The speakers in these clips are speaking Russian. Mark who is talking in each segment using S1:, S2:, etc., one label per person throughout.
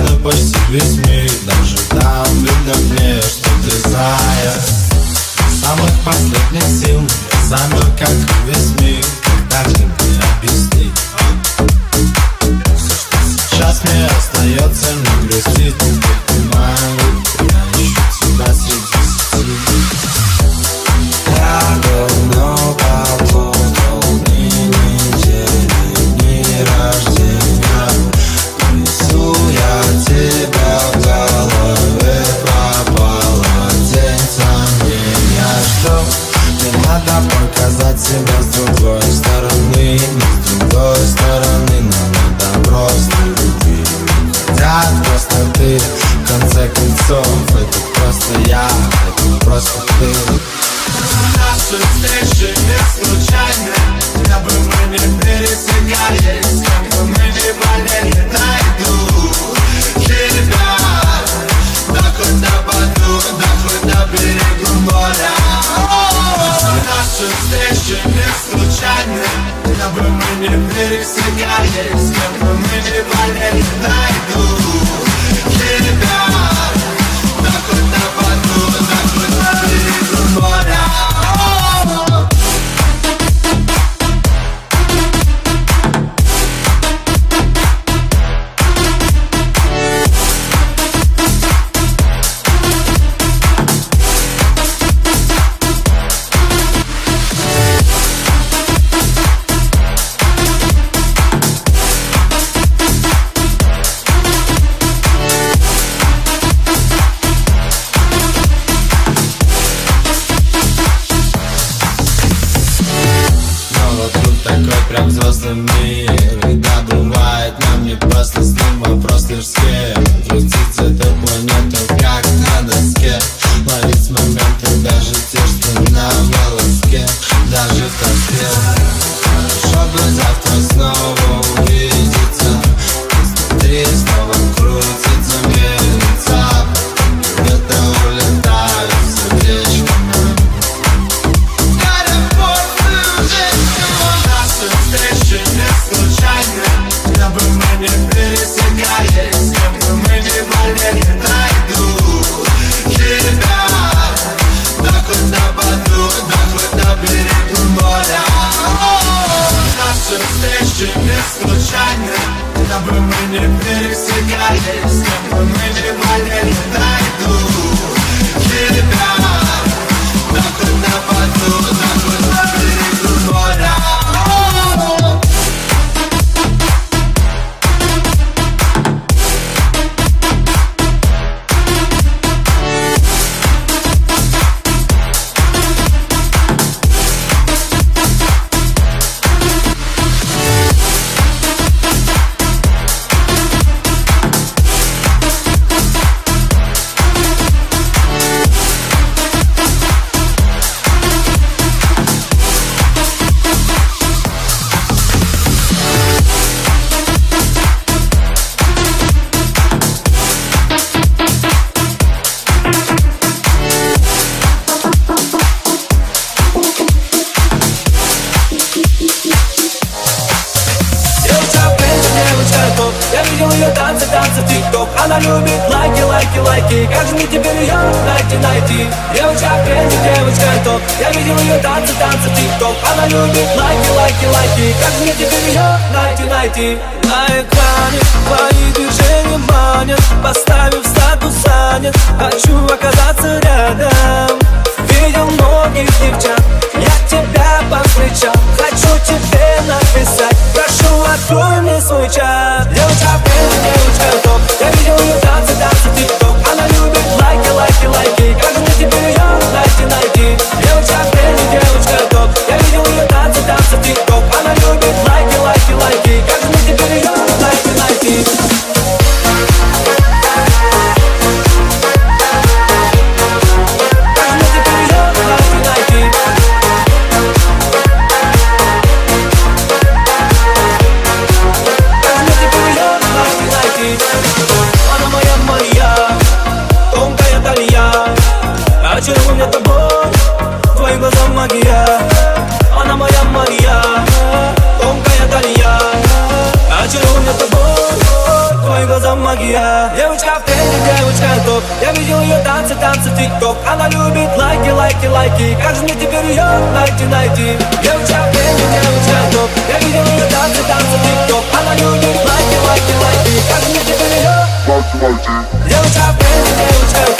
S1: Видно почти весь мир Даже там видно мне, что ты зая Самых последних сил Я замер, как весь мир Когда же мне объяснить Все, что сейчас мне остается Не грустить, ты
S2: моя Почему мне тобой твоим глазам магия Она моя Мария Тонкая Дарья Очарован я тобой Твоим глазам магия Девочка в тренде, девочка топ Я видел ее танцы, танцы, тик-ток Она любит лайки, лайки, лайки Как же мне теперь ее найти, найти Девочка в тренде, девочка топ Я видел ее танцы, танцы, тик-ток Она любит лайки, лайки, лайки Как же мне теперь ее найти, найти Девочка в
S3: тренде, девочка
S4: топ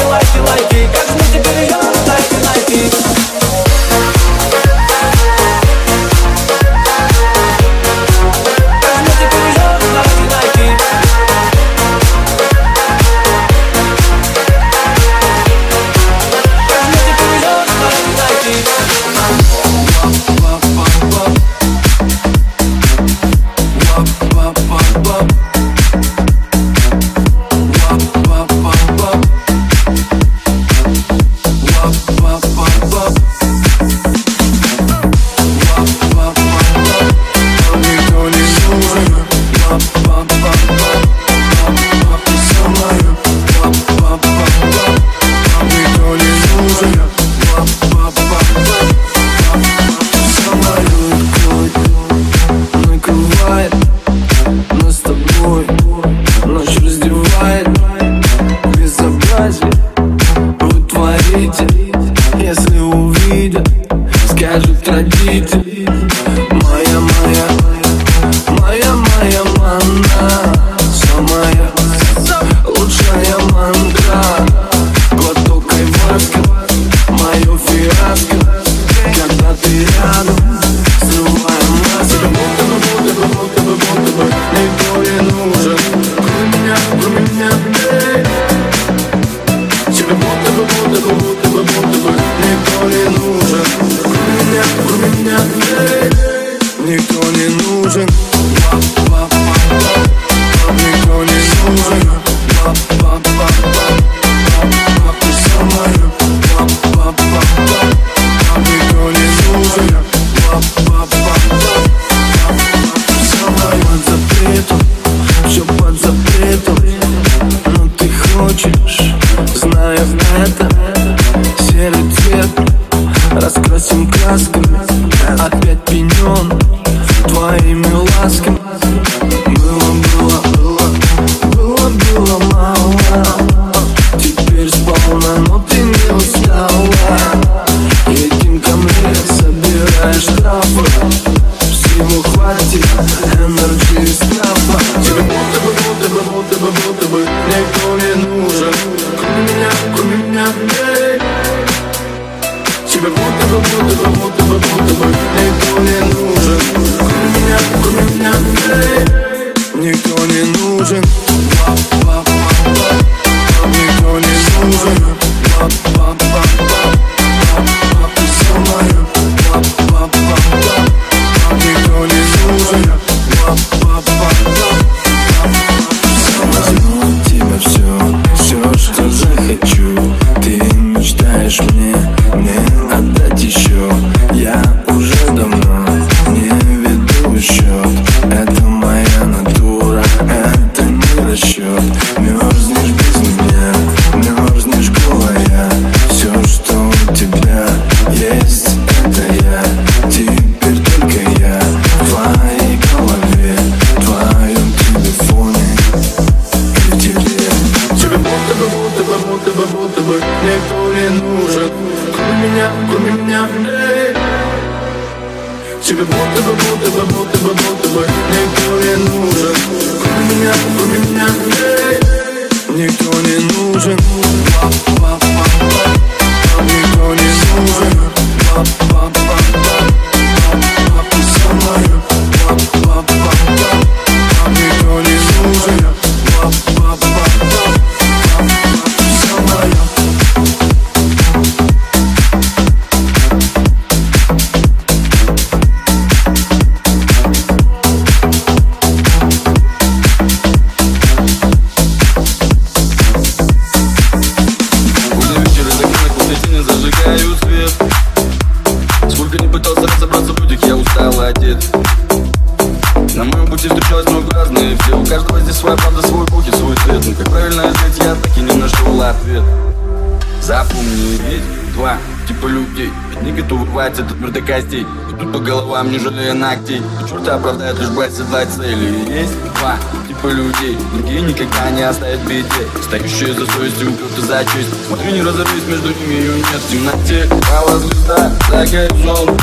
S4: людей. Не готовы рвать этот мир до костей. Идут по головам, не жалея ногтей. И черта оправдает лишь бы оседлать цели. Есть два типа людей. Другие никогда не оставят беде. Стоящие за совестью, укрыты за честь. Смотри, не разорвись между ними, ее нет. В темноте Мало звезда за горизонт.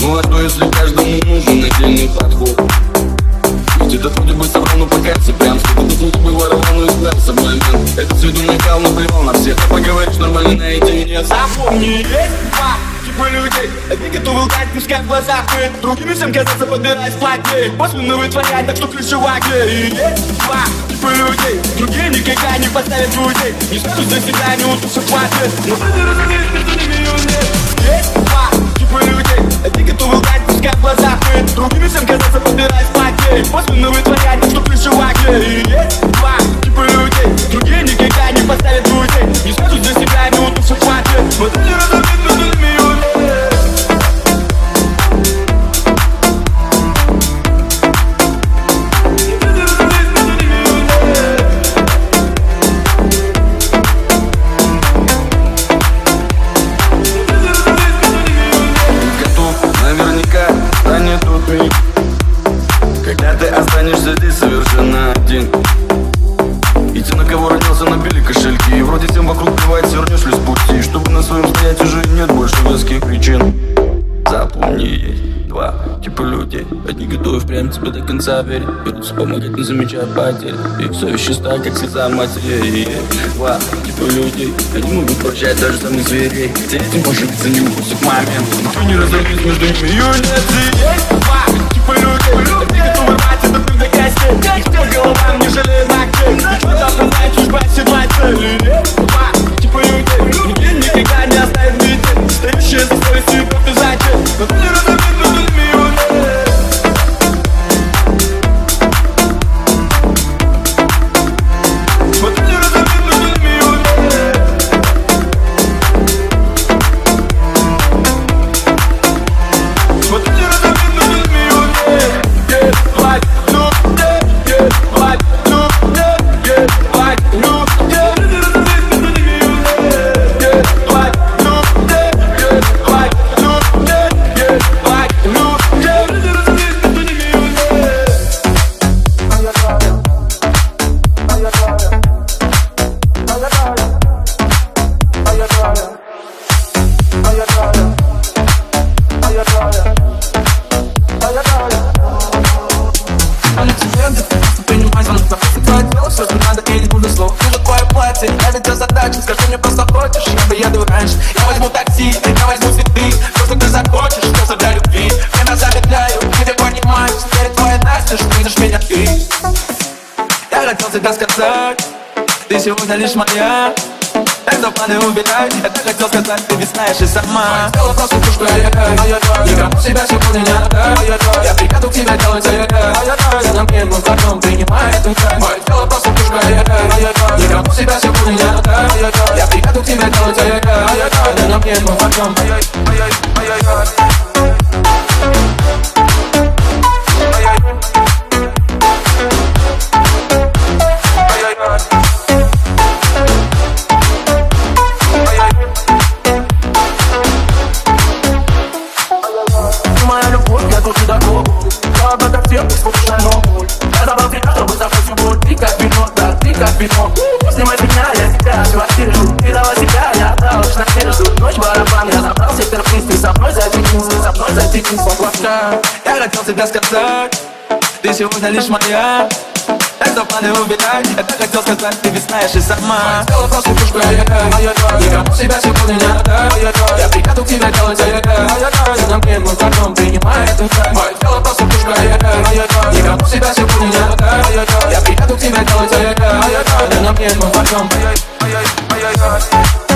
S4: Ну а что, если каждому нужен отдельный подход где-то вроде бы собрал, но покаяться прям. Сколько тут бы воровал, но избрался в момент Это виду накал, наплевал на всех. А поговоришь нормально наедине
S5: Запомни, есть два типа людей. Одни готовы лгать, пускай в глазах ты Другими всем казаться, подбирать платье. После вытворять, так что ключевая И есть два типа людей. Другие никогда не поставят людей. Не скажут за себя, не утушат хватит. Но ты не разумеешь, между ними нет Есть два типа готовы лгать, пускай в глазах ты Другими всем казаться, подбирать платье После вытворять, что ключевая И есть два типа людей Другие никогда не поставят людей. Не скажут за себя, не утушат хватит ты не разумеешь, между ними
S4: конца верить Берутся помогать, не замечая потерь. И все чиста, как слеза матери два типа людей Они могут прощать даже самых зверей. Хотя этим пошибиться не упустят момент Никто не разорвет между ними. Юнец
S5: И есть два типа людей Одни готовы рвать этот мир до костей. По головам не жалея ногтей Ничего там знать, чушь цели Есть два типа людей Другие никогда не оставят в беде Стоящие за совестью и просто зачем
S2: Сегодня лишь моя. Так за планы убирай Это хотел сказать, ты ведь знаешь и сама. Сделала просто ай-яй-яй Никому себя сегодня не отдай Я приеду к тебе делать ай-яй-яй За нами мы вдвоем принимай эту часть Сделала просто ай-яй-яй Никому себя сегодня не отдай Я приеду к тебе делать ай-яй-яй За нами мы вдвоем ай-яй-яй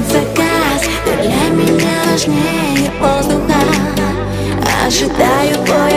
S2: под заказ Ты для меня
S6: важнее воздуха. Ожидаю твой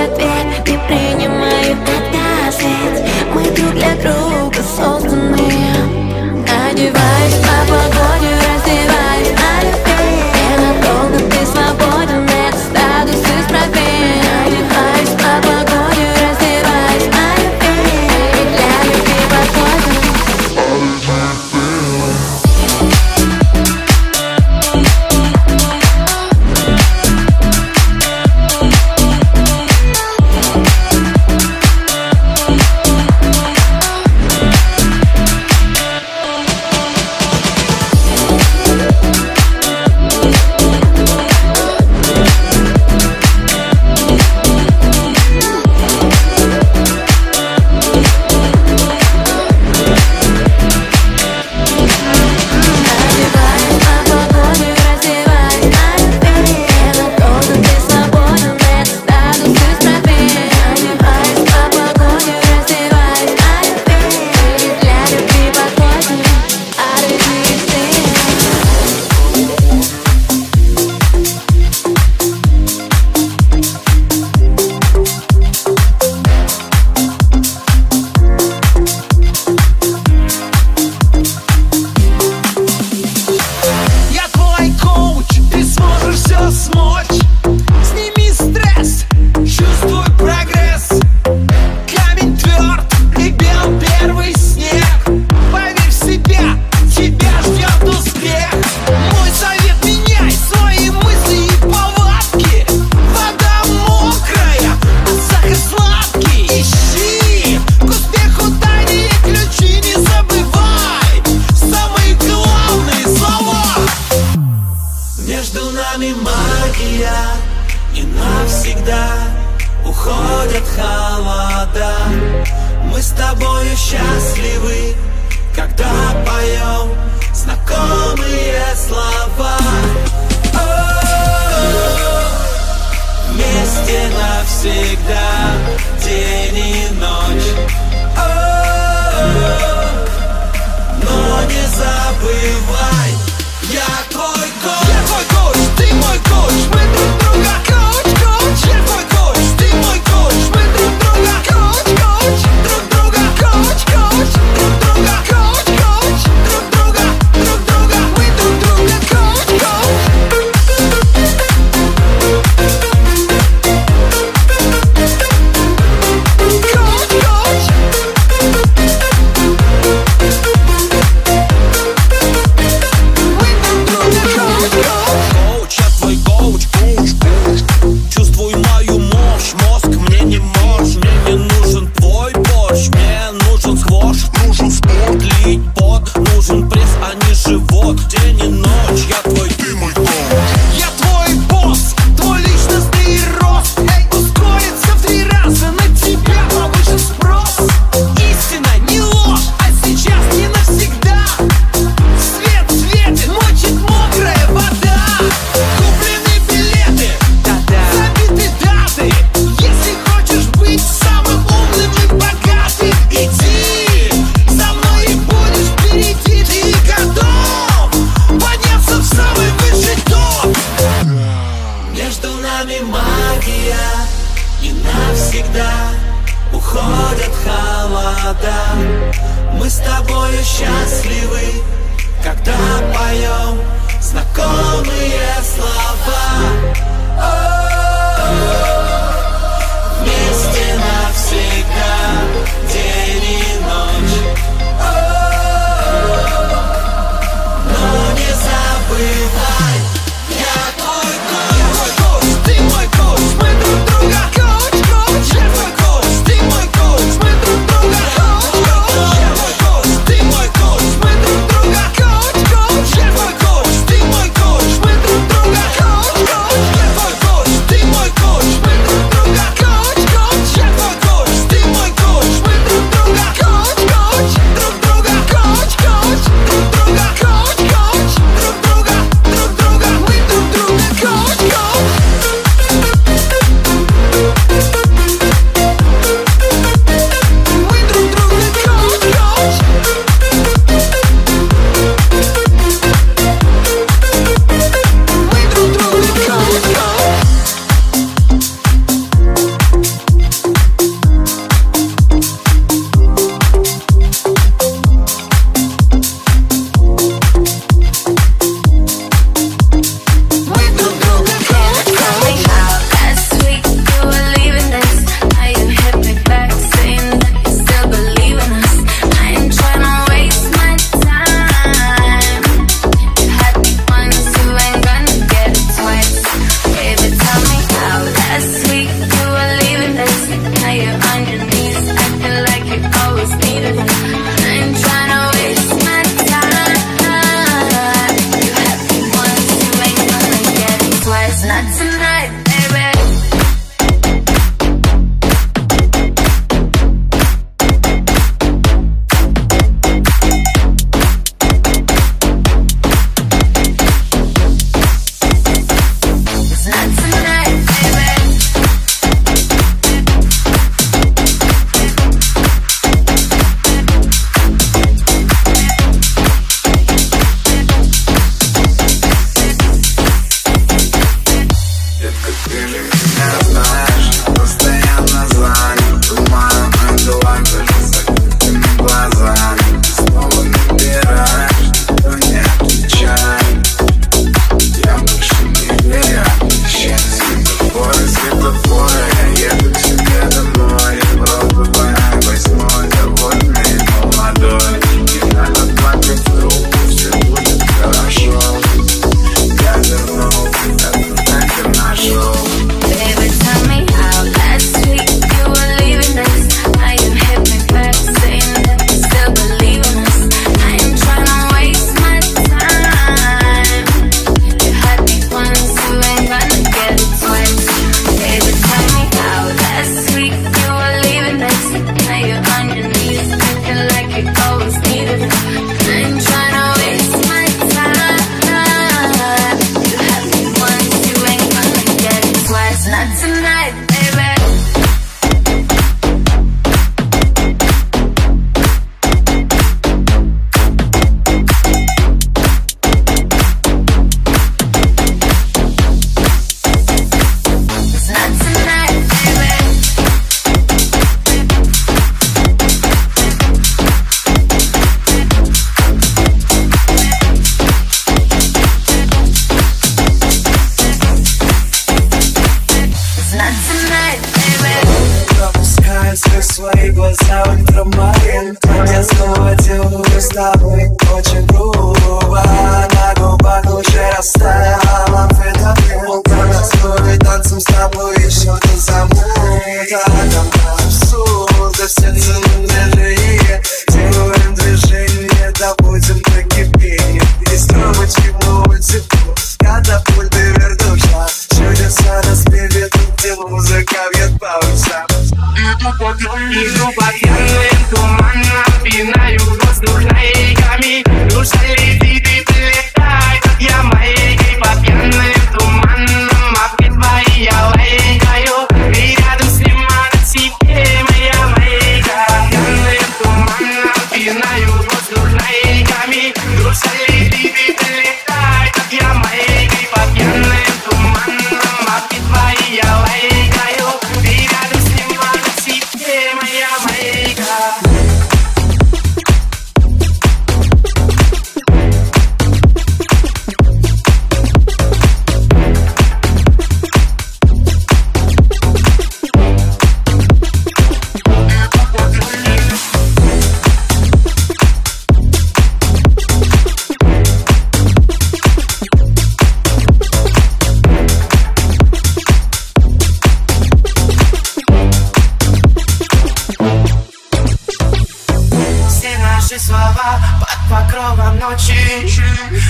S7: Наши слова под покровом ночи.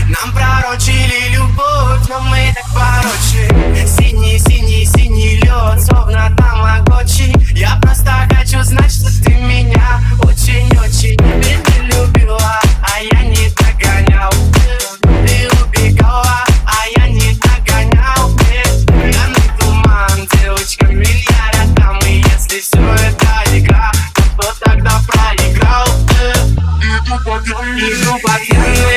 S7: Нам пророчили любовь, но мы так порочи Синий-синий-синий лед, словно там тамагочи Я просто хочу знать, что ты меня очень-очень любила.
S8: Yeah.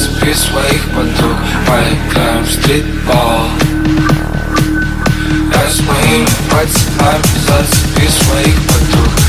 S8: Sypie swoich podróg Minecraft streetball Ja z moimi palcami Zasypię swoich podróg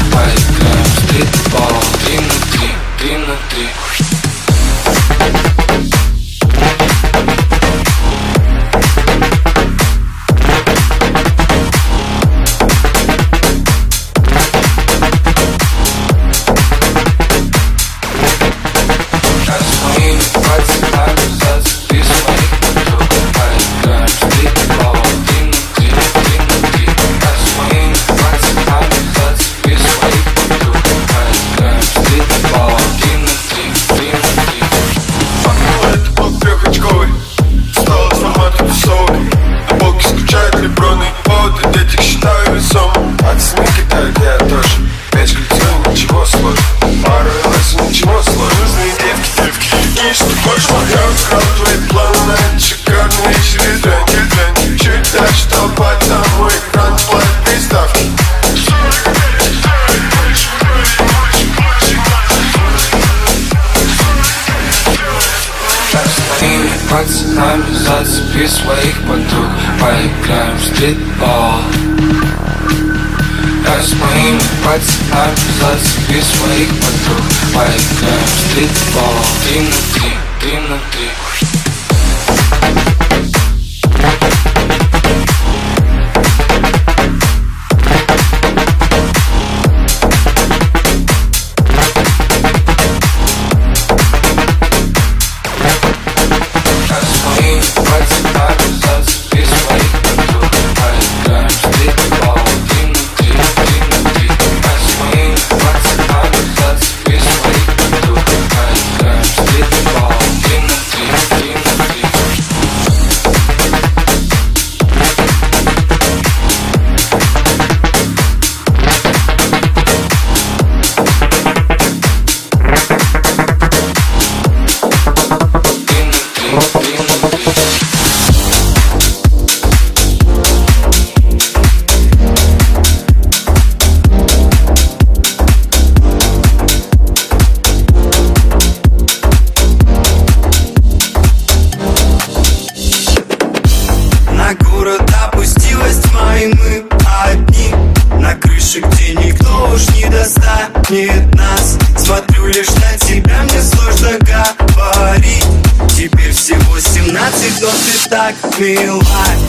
S8: Без
S9: своих подруг поиграем в стритбол Я с моими пацанами за своих подруг поиграем в стритбол
S7: Ты
S10: feel hot.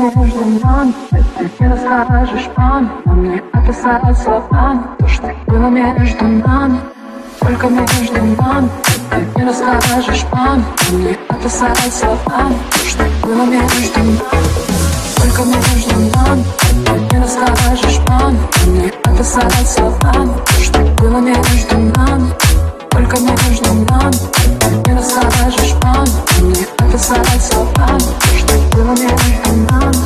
S10: Только
S11: между нами Ты не расскажешь маме Но мне описать словами То, что было между нами Только между нами. Ты не расскажешь маме Но мне описать словами То, что было между нами Только между нами. Ты не расскажешь маме Но мне описать словами То, что было между нами Только между нами Ты не расскажешь маме Но мне описать словами То, что было между нами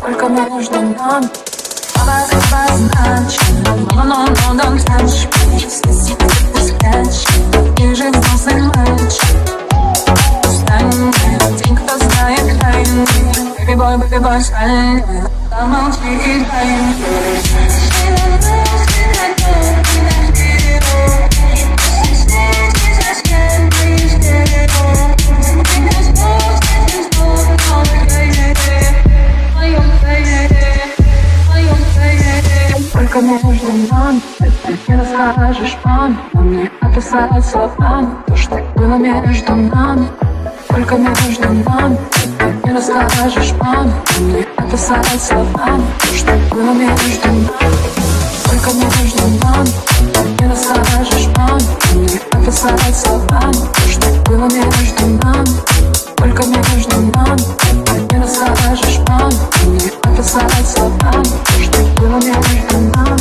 S11: Только между нами Обозначено Но, но, но, don't touch me Если ты Baby boy, стань Замолчи и дай Только между нами Ты не маме Но мне описать словами То, что было между нами Сколько мне нужно вам не расскажешь, мам. Мне описать словами Что было между нами Сколько мне нужно вам не расскажешь, мам. Мне
S12: описать словами Что было между нами Сколько мне нужно вам не расскажешь, мам. Мне описать словами Что было между нами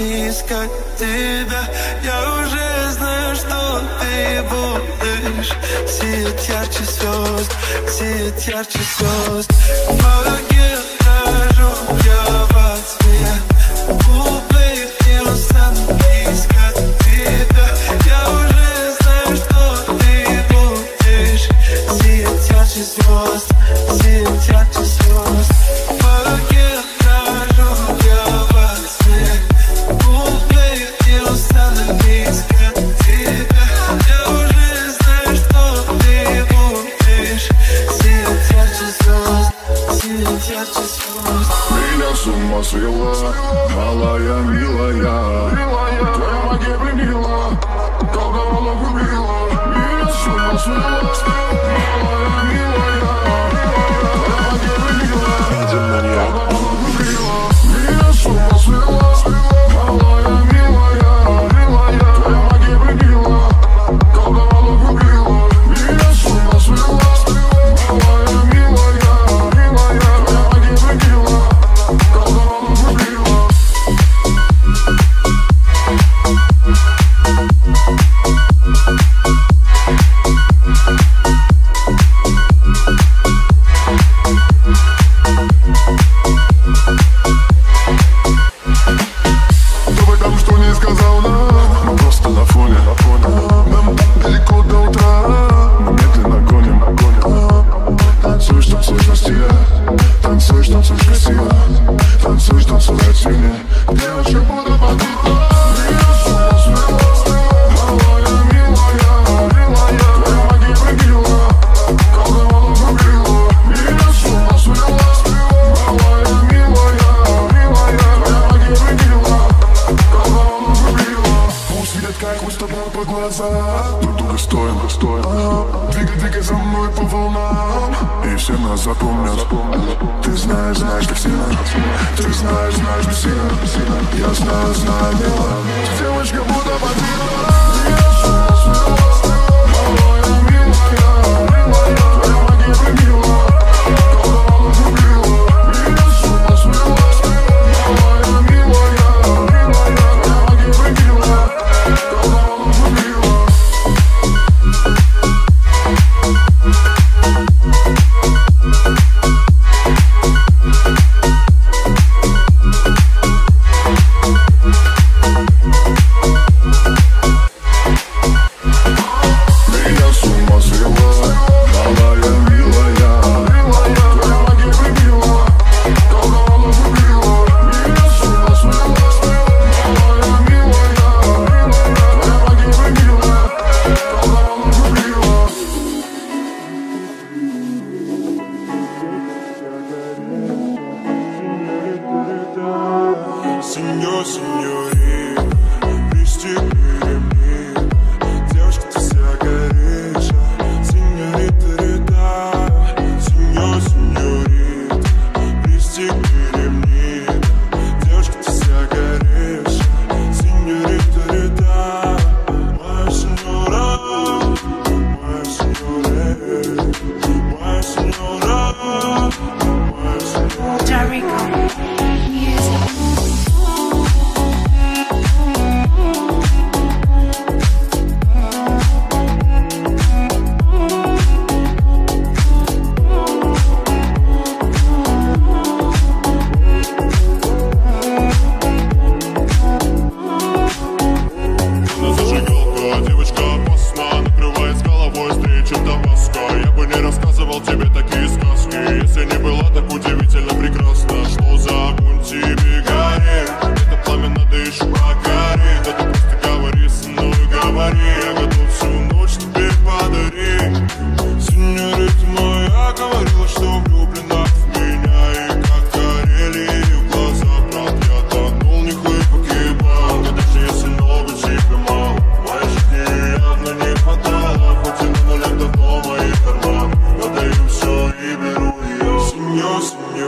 S13: искать тебя. Я уже знаю, что ты будешь. Сиять ярче звезд, сиять ярче звезд.
S8: Помоги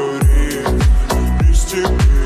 S8: We're still.